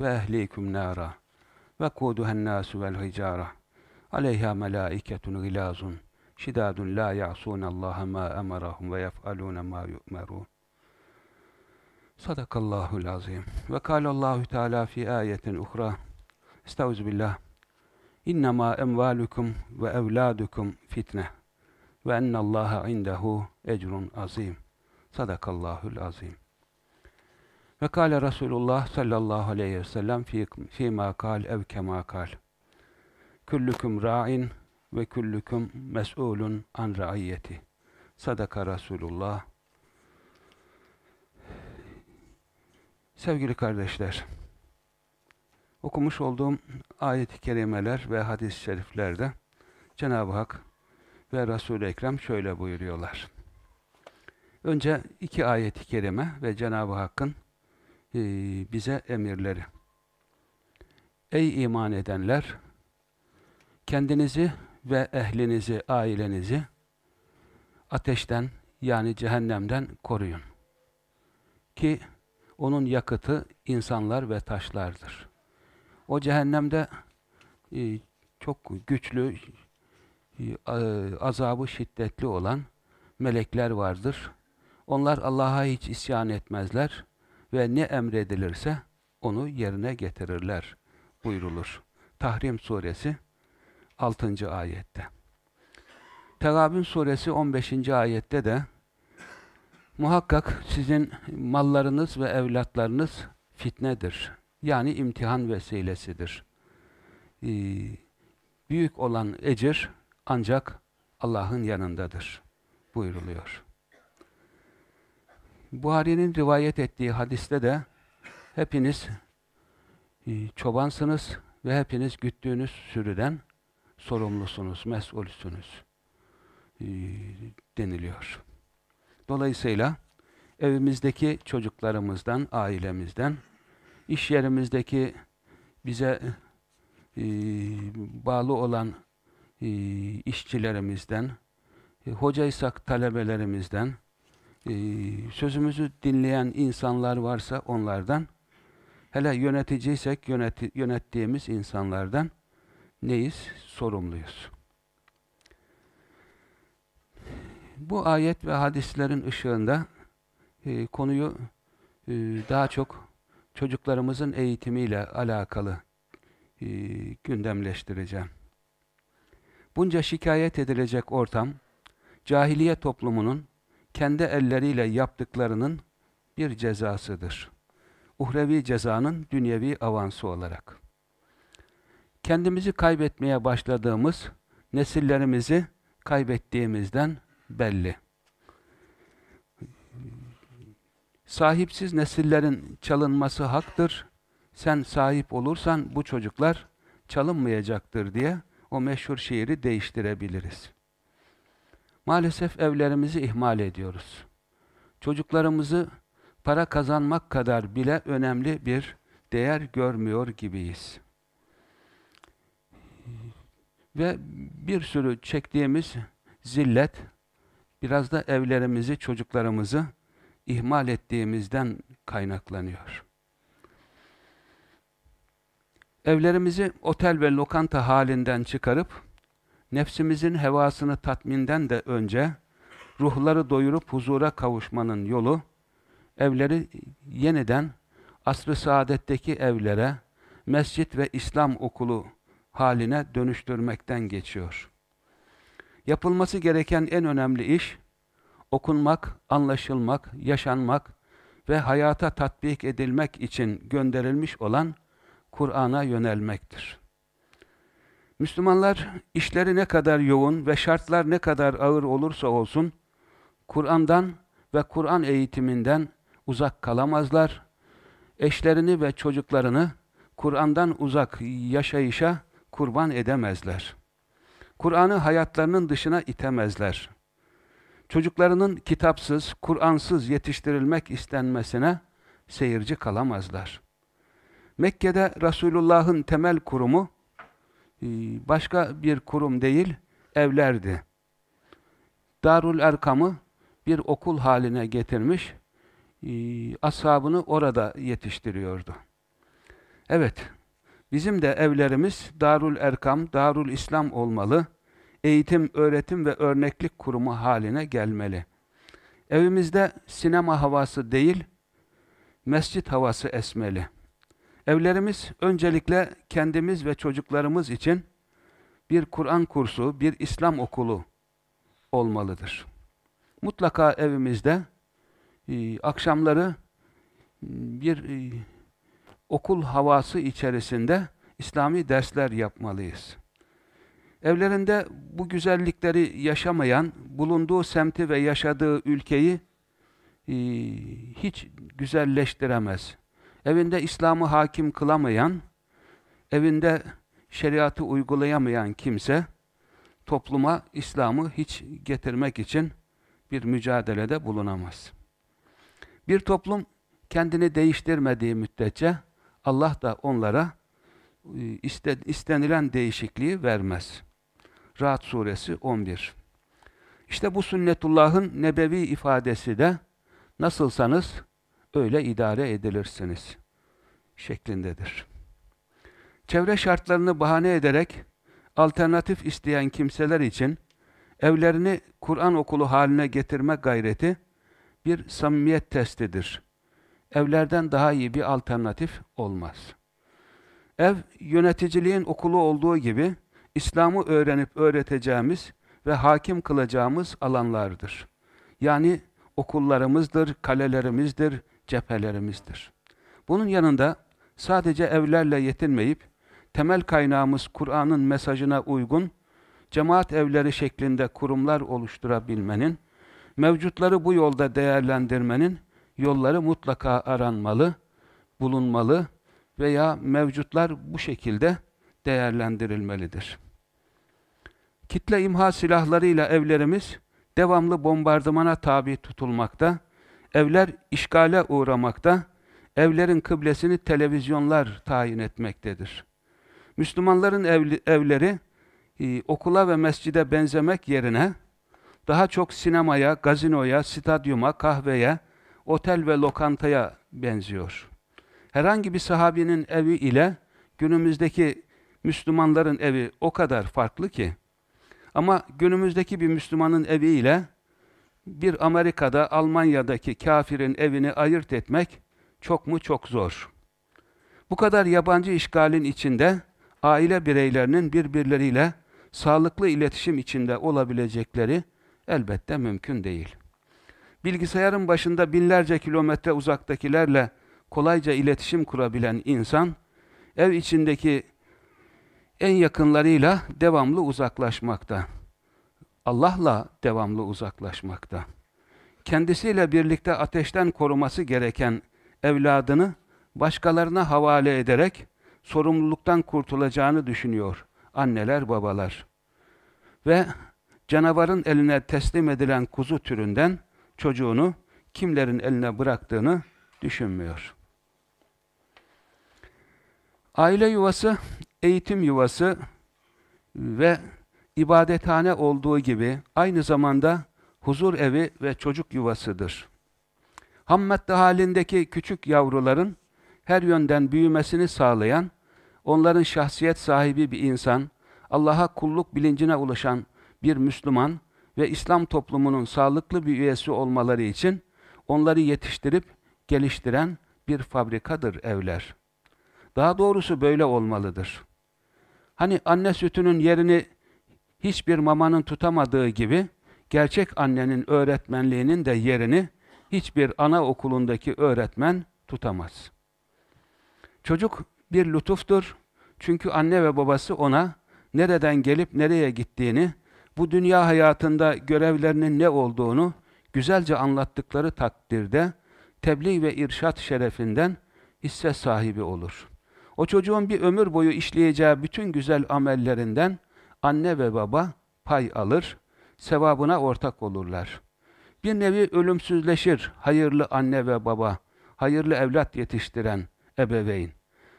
ve ehlikum nara ve kuduhen nasu vel hicara aleyha melaiketun gilazun şidadun la ya'sunallaha ma emarahum ve yef'alune ma yu'merun Sadakallahul azim. Ve kâlallahu teâlâ fî âyetin uhra. Estağfirullah. İnnemâ emvâlukum ve evlâdukum fitne. Ve ennallâhe indehu ecrun azim. Sadakallahul azim ve kâle Resulullah sallallahu aleyhi ve sellem fîmâ kâl ev kemâ kâl. Küllüküm ra'in ve küllüküm mes'ulun an ra'iyyeti. Sadaka Resulullah. Sevgili kardeşler, okumuş olduğum ayet-i kerimeler ve hadis-i şeriflerde Cenab-ı Hak ve Resul-i Ekrem şöyle buyuruyorlar. Önce iki ayet-i kerime ve Cenab-ı Hakk'ın bize emirleri. Ey iman edenler! Kendinizi ve ehlinizi, ailenizi ateşten yani cehennemden koruyun. Ki onun yakıtı insanlar ve taşlardır. O cehennemde çok güçlü, azabı şiddetli olan melekler vardır. Onlar Allah'a hiç isyan etmezler ve ne emredilirse onu yerine getirirler buyrulur. Tahrim suresi 6. ayette. Tegabün suresi 15. ayette de muhakkak sizin mallarınız ve evlatlarınız fitnedir. Yani imtihan vesilesidir. Ee, büyük olan ecir ancak Allah'ın yanındadır buyruluyor. Buhari'nin rivayet ettiği hadiste de hepiniz e, çobansınız ve hepiniz güttüğünüz sürüden sorumlusunuz, mesulsünüz e, deniliyor. Dolayısıyla evimizdeki çocuklarımızdan, ailemizden, iş yerimizdeki bize e, bağlı olan işçilerimizden, hocaysak talebelerimizden, sözümüzü dinleyen insanlar varsa onlardan, hele yöneticiysek yönet yönettiğimiz insanlardan neyiz? Sorumluyuz. Bu ayet ve hadislerin ışığında e, konuyu e, daha çok çocuklarımızın eğitimiyle alakalı e, gündemleştireceğim. Bunca şikayet edilecek ortam, cahiliye toplumunun kendi elleriyle yaptıklarının bir cezasıdır. Uhrevi cezanın dünyevi avansı olarak. Kendimizi kaybetmeye başladığımız, nesillerimizi kaybettiğimizden belli. Sahipsiz nesillerin çalınması haktır. Sen sahip olursan bu çocuklar çalınmayacaktır diye o meşhur şiiri değiştirebiliriz. Maalesef evlerimizi ihmal ediyoruz. Çocuklarımızı para kazanmak kadar bile önemli bir değer görmüyor gibiyiz. Ve bir sürü çektiğimiz zillet, biraz da evlerimizi, çocuklarımızı ihmal ettiğimizden kaynaklanıyor. Evlerimizi otel ve lokanta halinden çıkarıp, nefsimizin hevasını tatminden de önce ruhları doyurup huzura kavuşmanın yolu evleri yeniden asr-ı saadetteki evlere, mescit ve İslam okulu haline dönüştürmekten geçiyor. Yapılması gereken en önemli iş, okunmak, anlaşılmak, yaşanmak ve hayata tatbik edilmek için gönderilmiş olan Kur'an'a yönelmektir. Müslümanlar işleri ne kadar yoğun ve şartlar ne kadar ağır olursa olsun, Kur'an'dan ve Kur'an eğitiminden uzak kalamazlar. Eşlerini ve çocuklarını Kur'an'dan uzak yaşayışa kurban edemezler. Kur'an'ı hayatlarının dışına itemezler. Çocuklarının kitapsız, Kur'ansız yetiştirilmek istenmesine seyirci kalamazlar. Mekke'de Resulullah'ın temel kurumu başka bir kurum değil, evlerdi. Darul Erkam'ı bir okul haline getirmiş, e, ashabını orada yetiştiriyordu. Evet, bizim de evlerimiz Darul Erkam, Darul İslam olmalı, eğitim, öğretim ve örneklik kurumu haline gelmeli. Evimizde sinema havası değil, mescit havası esmeli. Evlerimiz öncelikle kendimiz ve çocuklarımız için bir Kur'an kursu, bir İslam okulu olmalıdır. Mutlaka evimizde e, akşamları bir e, okul havası içerisinde İslami dersler yapmalıyız. Evlerinde bu güzellikleri yaşamayan, bulunduğu semti ve yaşadığı ülkeyi e, hiç güzelleştiremez. Evinde İslam'ı hakim kılamayan, evinde şeriatı uygulayamayan kimse, topluma İslam'ı hiç getirmek için bir mücadelede bulunamaz. Bir toplum kendini değiştirmediği müddetçe Allah da onlara e, istenilen değişikliği vermez. Rahat suresi 11. İşte bu sünnetullah'ın nebevi ifadesi de nasılsanız öyle idare edilirsiniz şeklindedir. Çevre şartlarını bahane ederek alternatif isteyen kimseler için evlerini Kur'an okulu haline getirme gayreti bir samimiyet testidir. Evlerden daha iyi bir alternatif olmaz. Ev, yöneticiliğin okulu olduğu gibi İslam'ı öğrenip öğreteceğimiz ve hakim kılacağımız alanlardır. Yani okullarımızdır, kalelerimizdir, cephelerimizdir. Bunun yanında sadece evlerle yetinmeyip, temel kaynağımız Kur'an'ın mesajına uygun, cemaat evleri şeklinde kurumlar oluşturabilmenin, mevcutları bu yolda değerlendirmenin yolları mutlaka aranmalı, bulunmalı veya mevcutlar bu şekilde değerlendirilmelidir. Kitle imha silahlarıyla evlerimiz devamlı bombardımana tabi tutulmakta, evler işgale uğramakta, evlerin kıblesini televizyonlar tayin etmektedir. Müslümanların evli, evleri e, okula ve mescide benzemek yerine daha çok sinemaya, gazinoya, stadyuma, kahveye, otel ve lokantaya benziyor. Herhangi bir sahabinin evi ile günümüzdeki Müslümanların evi o kadar farklı ki ama günümüzdeki bir Müslümanın evi ile bir Amerika'da, Almanya'daki kafirin evini ayırt etmek çok mu çok zor. Bu kadar yabancı işgalin içinde aile bireylerinin birbirleriyle sağlıklı iletişim içinde olabilecekleri elbette mümkün değil. Bilgisayarın başında binlerce kilometre uzaktakilerle kolayca iletişim kurabilen insan, ev içindeki en yakınlarıyla devamlı uzaklaşmakta. Allah'la devamlı uzaklaşmakta. Kendisiyle birlikte ateşten koruması gereken evladını başkalarına havale ederek sorumluluktan kurtulacağını düşünüyor anneler babalar. Ve canavarın eline teslim edilen kuzu türünden çocuğunu kimlerin eline bıraktığını düşünmüyor. Aile yuvası, eğitim yuvası ve ibadethane olduğu gibi aynı zamanda huzur evi ve çocuk yuvasıdır. Ham halindeki küçük yavruların her yönden büyümesini sağlayan, onların şahsiyet sahibi bir insan, Allah'a kulluk bilincine ulaşan bir Müslüman ve İslam toplumunun sağlıklı bir üyesi olmaları için onları yetiştirip geliştiren bir fabrikadır evler. Daha doğrusu böyle olmalıdır. Hani anne sütünün yerini hiçbir mamanın tutamadığı gibi, gerçek annenin öğretmenliğinin de yerini hiçbir ana okulundaki öğretmen tutamaz. Çocuk bir lütuftur. Çünkü anne ve babası ona nereden gelip nereye gittiğini, bu dünya hayatında görevlerinin ne olduğunu güzelce anlattıkları takdirde tebliğ ve irşat şerefinden hisse sahibi olur. O çocuğun bir ömür boyu işleyeceği bütün güzel amellerinden anne ve baba pay alır, sevabına ortak olurlar. Bir nevi ölümsüzleşir hayırlı anne ve baba, hayırlı evlat yetiştiren ebeveyn.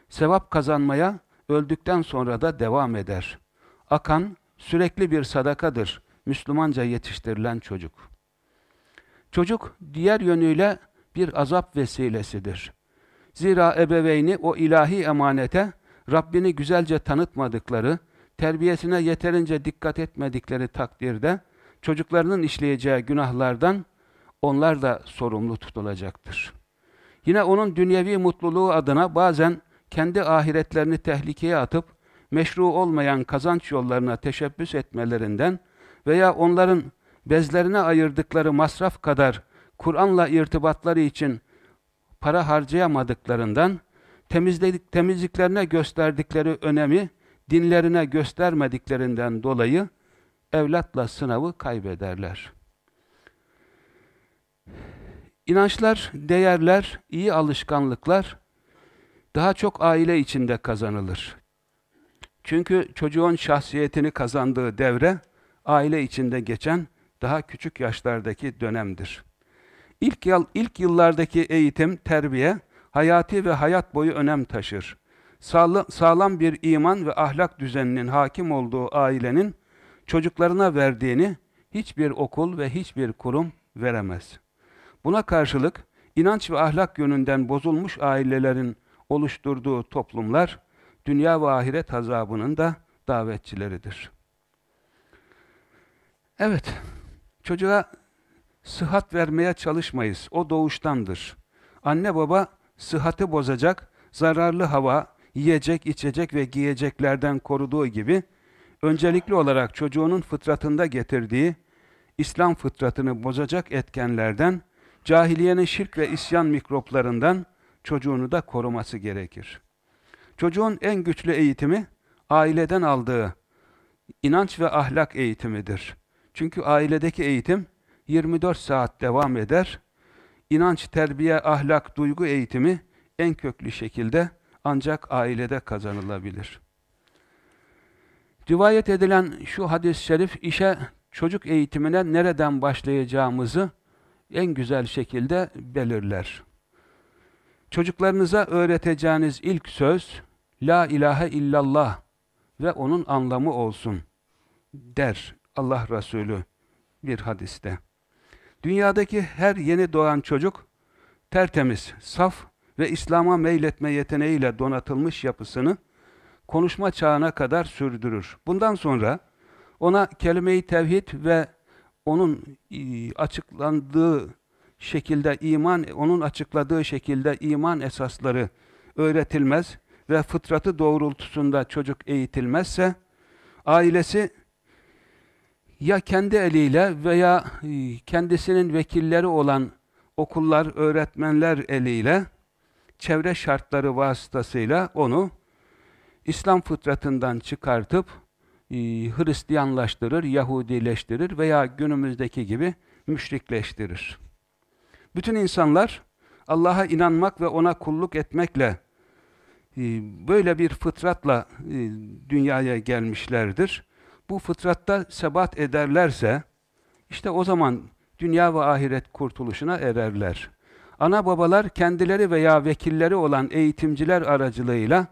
Sevap kazanmaya öldükten sonra da devam eder. Akan sürekli bir sadakadır Müslümanca yetiştirilen çocuk. Çocuk diğer yönüyle bir azap vesilesidir. Zira ebeveyni o ilahi emanete Rabbini güzelce tanıtmadıkları, terbiyesine yeterince dikkat etmedikleri takdirde çocuklarının işleyeceği günahlardan onlar da sorumlu tutulacaktır. Yine onun dünyevi mutluluğu adına bazen kendi ahiretlerini tehlikeye atıp meşru olmayan kazanç yollarına teşebbüs etmelerinden veya onların bezlerine ayırdıkları masraf kadar Kur'an'la irtibatları için para harcayamadıklarından temizledik, temizliklerine gösterdikleri önemi dinlerine göstermediklerinden dolayı evlatla sınavı kaybederler. İnançlar, değerler, iyi alışkanlıklar daha çok aile içinde kazanılır. Çünkü çocuğun şahsiyetini kazandığı devre aile içinde geçen daha küçük yaşlardaki dönemdir. İlk, yıl, ilk yıllardaki eğitim, terbiye, hayati ve hayat boyu önem taşır. Sağla, sağlam bir iman ve ahlak düzeninin hakim olduğu ailenin çocuklarına verdiğini hiçbir okul ve hiçbir kurum veremez. Buna karşılık inanç ve ahlak yönünden bozulmuş ailelerin oluşturduğu toplumlar, dünya ve ahiret azabının da davetçileridir. Evet, çocuğa sıhhat vermeye çalışmayız. O doğuştandır. Anne baba sıhhati bozacak, zararlı hava, yiyecek, içecek ve giyeceklerden koruduğu gibi, öncelikli olarak çocuğunun fıtratında getirdiği, İslam fıtratını bozacak etkenlerden, cahiliyenin şirk ve isyan mikroplarından çocuğunu da koruması gerekir. Çocuğun en güçlü eğitimi, aileden aldığı inanç ve ahlak eğitimidir. Çünkü ailedeki eğitim 24 saat devam eder. İnanç, terbiye, ahlak, duygu eğitimi en köklü şekilde ancak ailede kazanılabilir. Rivayet edilen şu hadis-i şerif işe çocuk eğitimine nereden başlayacağımızı en güzel şekilde belirler. Çocuklarınıza öğreteceğiniz ilk söz La ilahe illallah ve onun anlamı olsun der Allah Resulü bir hadiste. Dünyadaki her yeni doğan çocuk tertemiz, saf ve İslam'a meyletme yeteneğiyle donatılmış yapısını konuşma çağına kadar sürdürür. Bundan sonra ona kelime-i tevhid ve onun e, açıklandığı şekilde iman, onun açıkladığı şekilde iman esasları öğretilmez ve fıtratı doğrultusunda çocuk eğitilmezse, ailesi ya kendi eliyle veya e, kendisinin vekilleri olan okullar, öğretmenler eliyle çevre şartları vasıtasıyla onu İslam fıtratından çıkartıp e, Hristiyanlaştırır, Yahudileştirir veya günümüzdeki gibi müşrikleştirir. Bütün insanlar Allah'a inanmak ve ona kulluk etmekle e, böyle bir fıtratla e, dünyaya gelmişlerdir. Bu fıtratta sebat ederlerse işte o zaman dünya ve ahiret kurtuluşuna ererler. Ana babalar kendileri veya vekilleri olan eğitimciler aracılığıyla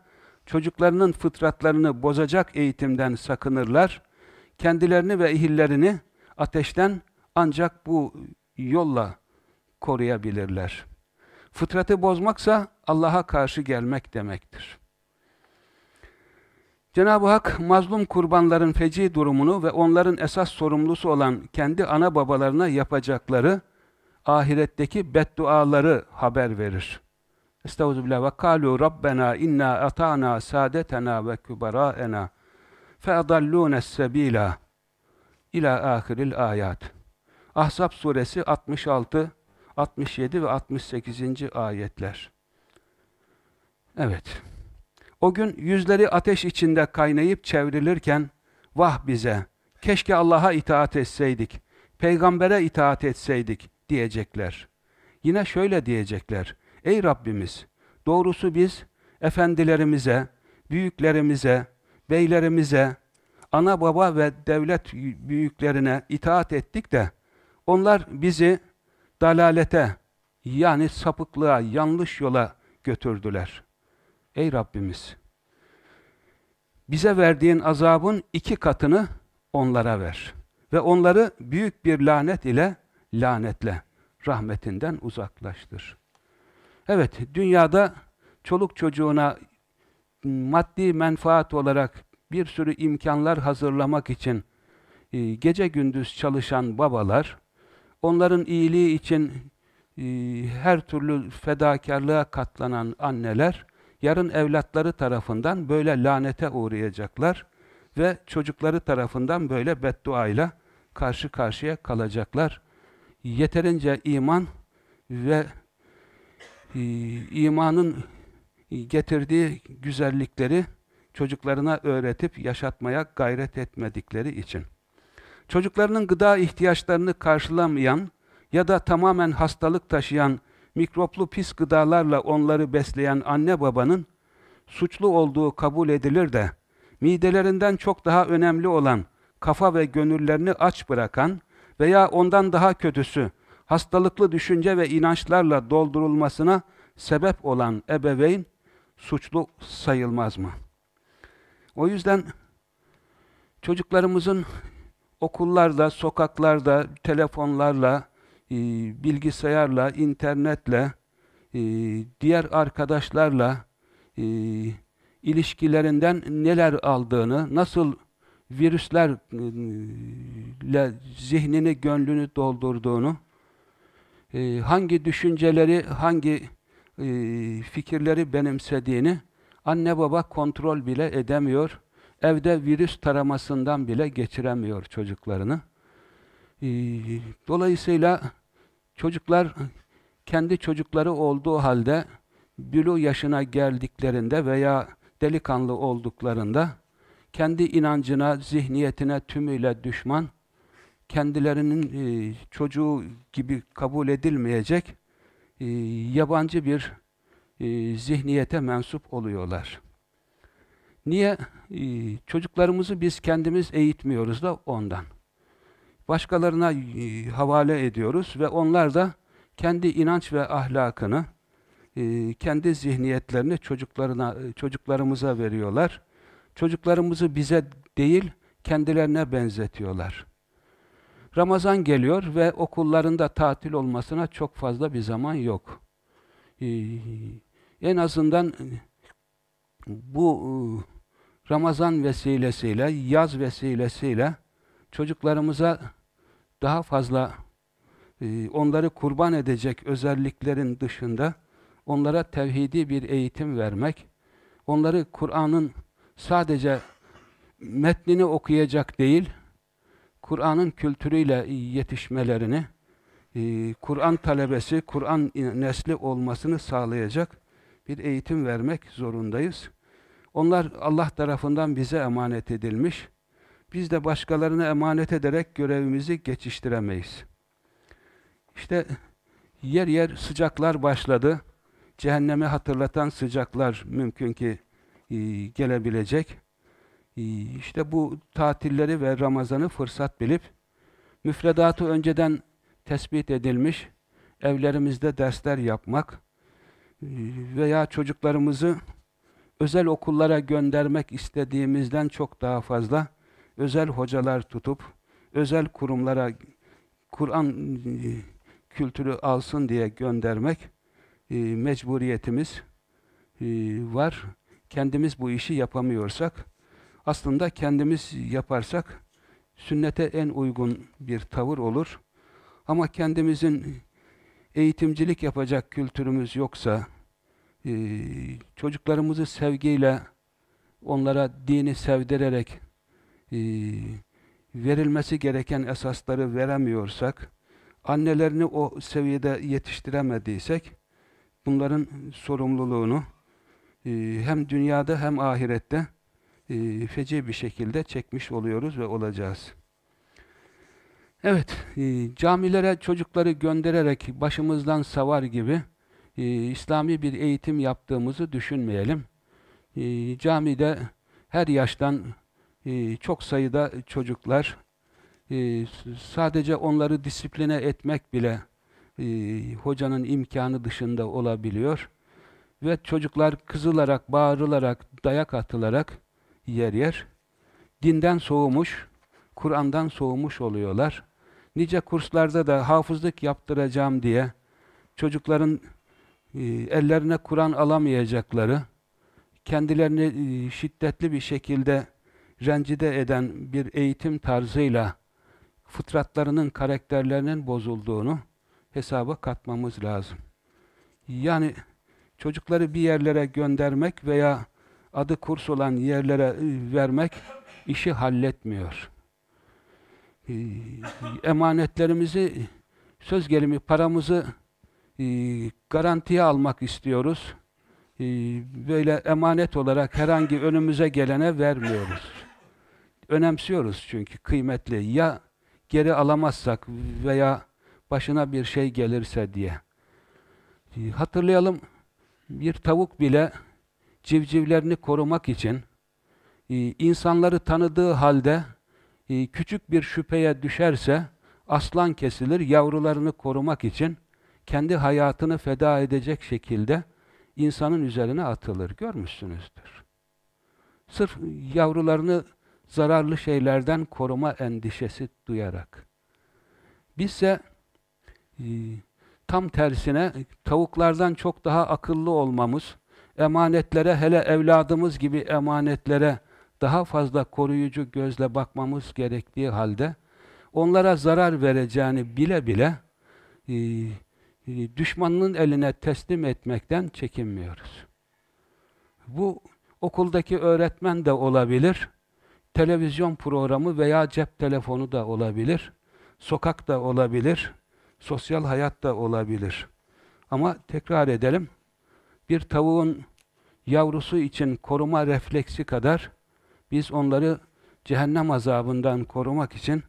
çocuklarının fıtratlarını bozacak eğitimden sakınırlar. Kendilerini ve ihillerini ateşten ancak bu yolla koruyabilirler. Fıtratı bozmaksa Allah'a karşı gelmek demektir. Cenab-ı Hak mazlum kurbanların feci durumunu ve onların esas sorumlusu olan kendi ana babalarına yapacakları ahiretteki bedduaları haber verir. Estağfirullah ve kalu rabbena inna ata'na saadetena ve kubara'ena fe adallûnes sebîlâ ila ahiril ayat. Ahzab suresi 66, 67 ve 68. ayetler. Evet. O gün yüzleri ateş içinde kaynayıp çevrilirken vah bize keşke Allah'a itaat etseydik, peygambere itaat etseydik diyecekler. Yine şöyle diyecekler. Ey Rabbimiz doğrusu biz efendilerimize, büyüklerimize, beylerimize, ana baba ve devlet büyüklerine itaat ettik de onlar bizi dalalete yani sapıklığa, yanlış yola götürdüler. Ey Rabbimiz! Bize verdiğin azabın iki katını onlara ver. Ve onları büyük bir lanet ile lanetle. Rahmetinden uzaklaştır. Evet, dünyada çoluk çocuğuna maddi menfaat olarak bir sürü imkanlar hazırlamak için e, gece gündüz çalışan babalar, onların iyiliği için e, her türlü fedakarlığa katlanan anneler, yarın evlatları tarafından böyle lanete uğrayacaklar ve çocukları tarafından böyle bedduayla karşı karşıya kalacaklar. Yeterince iman ve e, imanın getirdiği güzellikleri çocuklarına öğretip yaşatmaya gayret etmedikleri için. Çocuklarının gıda ihtiyaçlarını karşılamayan ya da tamamen hastalık taşıyan mikroplu pis gıdalarla onları besleyen anne babanın suçlu olduğu kabul edilir de midelerinden çok daha önemli olan kafa ve gönüllerini aç bırakan veya ondan daha kötüsü hastalıklı düşünce ve inançlarla doldurulmasına sebep olan ebeveyn suçlu sayılmaz mı? O yüzden çocuklarımızın okullarda, sokaklarda, telefonlarla, e, bilgisayarla, internetle, e, diğer arkadaşlarla e, ilişkilerinden neler aldığını, nasıl virüslerle zihnini, gönlünü doldurduğunu, hangi düşünceleri, hangi fikirleri benimsediğini anne baba kontrol bile edemiyor. Evde virüs taramasından bile geçiremiyor çocuklarını. Dolayısıyla Çocuklar kendi çocukları olduğu halde bülü yaşına geldiklerinde veya delikanlı olduklarında kendi inancına, zihniyetine tümüyle düşman, kendilerinin e, çocuğu gibi kabul edilmeyecek e, yabancı bir e, zihniyete mensup oluyorlar. Niye? E, çocuklarımızı biz kendimiz eğitmiyoruz da ondan başkalarına e, havale ediyoruz ve onlar da kendi inanç ve ahlakını, e, kendi zihniyetlerini çocuklarına, e, çocuklarımıza veriyorlar. Çocuklarımızı bize değil, kendilerine benzetiyorlar. Ramazan geliyor ve okullarında tatil olmasına çok fazla bir zaman yok. En azından bu Ramazan vesilesiyle, yaz vesilesiyle çocuklarımıza daha fazla e, onları kurban edecek özelliklerin dışında onlara tevhidi bir eğitim vermek, onları Kur'an'ın sadece metnini okuyacak değil, Kur'an'ın kültürüyle yetişmelerini, e, Kur'an talebesi, Kur'an nesli olmasını sağlayacak bir eğitim vermek zorundayız. Onlar Allah tarafından bize emanet edilmiş. Biz de başkalarına emanet ederek görevimizi geçiştiremeyiz. İşte yer yer sıcaklar başladı. Cehennemi hatırlatan sıcaklar mümkün ki e, gelebilecek. E, işte bu tatilleri ve Ramazan'ı fırsat bilip müfredatı önceden tespit edilmiş evlerimizde dersler yapmak e, veya çocuklarımızı özel okullara göndermek istediğimizden çok daha fazla özel hocalar tutup, özel kurumlara Kur'an e, kültürü alsın diye göndermek mecburiyetimiz e, var. Kendimiz bu işi yapamıyorsak, aslında kendimiz yaparsak sünnete en uygun bir tavır olur. Ama kendimizin eğitimcilik yapacak kültürümüz yoksa, e, çocuklarımızı sevgiyle, onlara dini sevdirerek e, verilmesi gereken esasları veremiyorsak, annelerini o seviyede yetiştiremediysek, bunların sorumluluğunu hem dünyada hem ahirette e, feci bir şekilde çekmiş oluyoruz ve olacağız. Evet, e, camilere çocukları göndererek başımızdan savar gibi İslami bir eğitim yaptığımızı düşünmeyelim. Camide her yaştan çok sayıda çocuklar, sadece onları disipline etmek bile hocanın imkanı dışında olabiliyor. Ve çocuklar kızılarak, bağırılarak, dayak atılarak yer yer dinden soğumuş, Kur'an'dan soğumuş oluyorlar. Nice kurslarda da hafızlık yaptıracağım diye çocukların e, ellerine Kur'an alamayacakları, kendilerini e, şiddetli bir şekilde rencide eden bir eğitim tarzıyla fıtratlarının, karakterlerinin bozulduğunu hesaba katmamız lazım. Yani çocukları bir yerlere göndermek veya adı kurs olan yerlere e, vermek işi halletmiyor. E, emanetlerimizi, söz gelimi paramızı e, garantiye almak istiyoruz. Böyle emanet olarak herhangi önümüze gelene vermiyoruz. Önemsiyoruz çünkü kıymetli. Ya geri alamazsak veya başına bir şey gelirse diye. Hatırlayalım, bir tavuk bile civcivlerini korumak için e, insanları tanıdığı halde e, küçük bir şüpheye düşerse aslan kesilir, yavrularını korumak için kendi hayatını feda edecek şekilde insanın üzerine atılır. Görmüşsünüzdür. Sırf yavrularını zararlı şeylerden koruma endişesi duyarak. Bizse e, tam tersine tavuklardan çok daha akıllı olmamız, emanetlere hele evladımız gibi emanetlere daha fazla koruyucu gözle bakmamız gerektiği halde onlara zarar vereceğini bile bile e, e, düşmanının eline teslim etmekten çekinmiyoruz. Bu okuldaki öğretmen de olabilir, televizyon programı veya cep telefonu da olabilir, sokak da olabilir, sosyal hayat da olabilir. Ama tekrar edelim, bir tavuğun yavrusu için koruma refleksi kadar biz onları cehennem azabından korumak için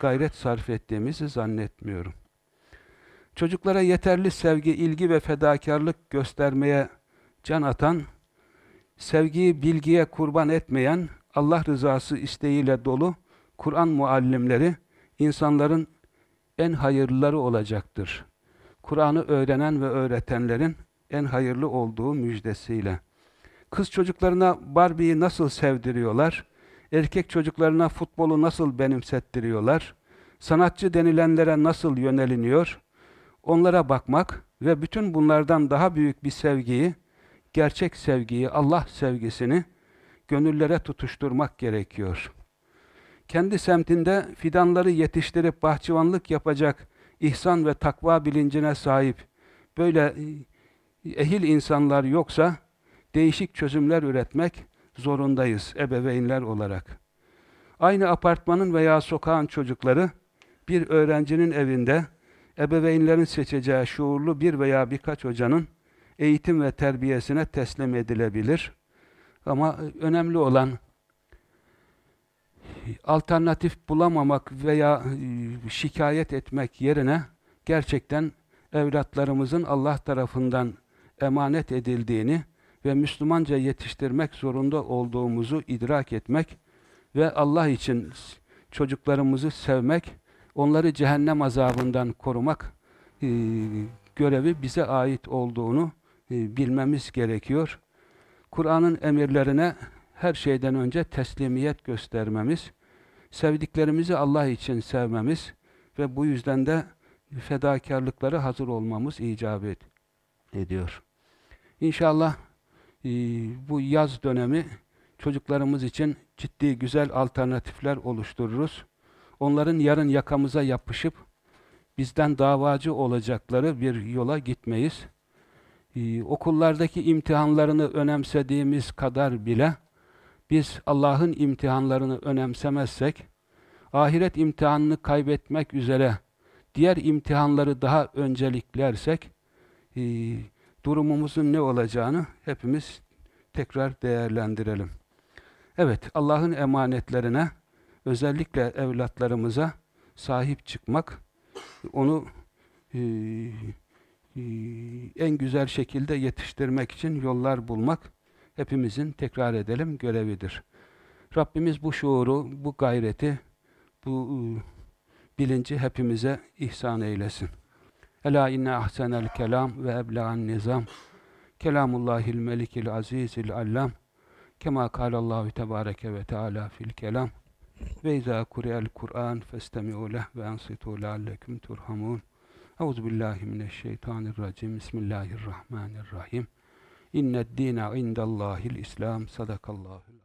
gayret sarf ettiğimizi zannetmiyorum. Çocuklara yeterli sevgi, ilgi ve fedakarlık göstermeye can atan, sevgiyi bilgiye kurban etmeyen, Allah rızası isteğiyle dolu Kur'an muallimleri insanların en hayırlıları olacaktır. Kur'an'ı öğrenen ve öğretenlerin en hayırlı olduğu müjdesiyle. Kız çocuklarına Barbie'yi nasıl sevdiriyorlar? Erkek çocuklarına futbolu nasıl benimsettiriyorlar? Sanatçı denilenlere nasıl yöneliniyor? Onlara bakmak ve bütün bunlardan daha büyük bir sevgiyi, gerçek sevgiyi, Allah sevgisini gönüllere tutuşturmak gerekiyor. Kendi semtinde fidanları yetiştirip bahçıvanlık yapacak ihsan ve takva bilincine sahip böyle ehil insanlar yoksa değişik çözümler üretmek zorundayız ebeveynler olarak. Aynı apartmanın veya sokağın çocukları bir öğrencinin evinde ebeveynlerin seçeceği şuurlu bir veya birkaç hocanın eğitim ve terbiyesine teslim edilebilir. Ama önemli olan alternatif bulamamak veya e, şikayet etmek yerine gerçekten evlatlarımızın Allah tarafından emanet edildiğini ve Müslümanca yetiştirmek zorunda olduğumuzu idrak etmek ve Allah için çocuklarımızı sevmek, onları cehennem azabından korumak e, görevi bize ait olduğunu e, bilmemiz gerekiyor. Kur'an'ın emirlerine her şeyden önce teslimiyet göstermemiz, sevdiklerimizi Allah için sevmemiz ve bu yüzden de fedakarlıkları hazır olmamız icap ediyor. İnşallah e, bu yaz dönemi çocuklarımız için ciddi güzel alternatifler oluştururuz. Onların yarın yakamıza yapışıp bizden davacı olacakları bir yola gitmeyiz. Ee, okullardaki imtihanlarını önemsediğimiz kadar bile biz Allah'ın imtihanlarını önemsemezsek, ahiret imtihanını kaybetmek üzere diğer imtihanları daha önceliklersek, e, durumumuzun ne olacağını hepimiz tekrar değerlendirelim. Evet, Allah'ın emanetlerine, özellikle evlatlarımıza sahip çıkmak, onu e, e, en güzel şekilde yetiştirmek için yollar bulmak hepimizin tekrar edelim görevidir. Rabbimiz bu şuuru, bu gayreti, bu e, bilinci hepimize ihsan eylesin. Ela inne ahsenel kelam ve ebla'n nizam. Kelamullahil melikil azizil allam. Kema kâlallahu tebâreke ve teâlâ fil kelam. Ve izâ kureyel Kur'an festemi'u leh ve ansitû leallekum turhamun. Euzu billahi mineşşeytanirracim. Bismillahirrahmanirrahim. إن الدين عند الله الإسلام. صدق الله.